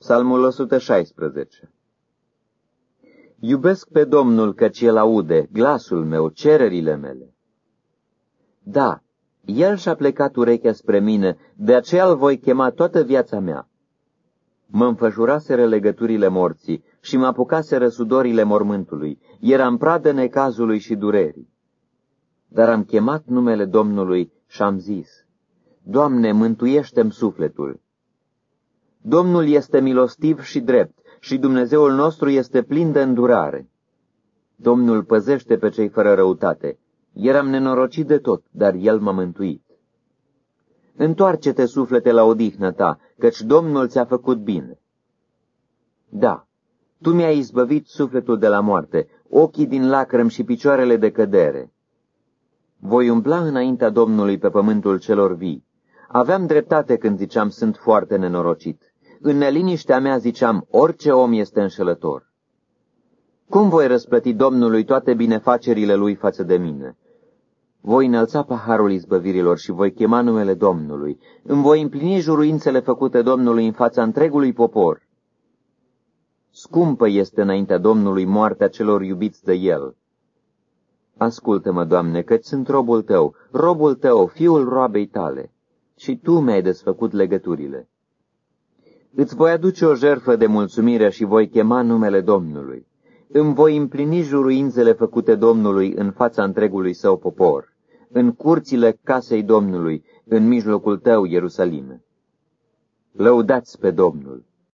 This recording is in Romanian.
Psalmul 116 Iubesc pe Domnul căci El aude glasul meu, cererile mele. Da, El și-a plecat urechea spre mine, de aceea îl voi chema toată viața mea. Mă înfășuraseră legăturile morții și mă apucaseră sudorile mormântului, eram pradă necazului și durerii. Dar am chemat numele Domnului și am zis, Doamne, mântuiește-mi sufletul. Domnul este milostiv și drept și Dumnezeul nostru este plin de îndurare. Domnul păzește pe cei fără răutate. Eram nenorocit de tot, dar El m-a mântuit. Întoarce-te, suflete, la odihnă ta, căci Domnul ți-a făcut bine. Da, tu mi-ai izbăvit sufletul de la moarte, ochii din lacrăm și picioarele de cădere. Voi umbla înaintea Domnului pe pământul celor vii. Aveam dreptate când ziceam sunt foarte nenorocit. În neliniștea mea ziceam, orice om este înșelător. Cum voi răsplăti Domnului toate binefacerile lui față de mine? Voi înălța paharul izbăvirilor și voi chema numele Domnului. Îmi voi împlini juruințele făcute Domnului în fața întregului popor. Scumpă este înaintea Domnului moartea celor iubiți de El. Ascultă-mă, Doamne, căci sunt robul Tău, robul Tău, fiul roabei Tale, și Tu mi-ai desfăcut legăturile. Îți voi aduce o jertfă de mulțumire și voi chema numele Domnului. Îmi voi împlini juruințele făcute Domnului în fața întregului său popor, în curțile casei Domnului, în mijlocul tău, Ierusalime. Lăudați pe Domnul!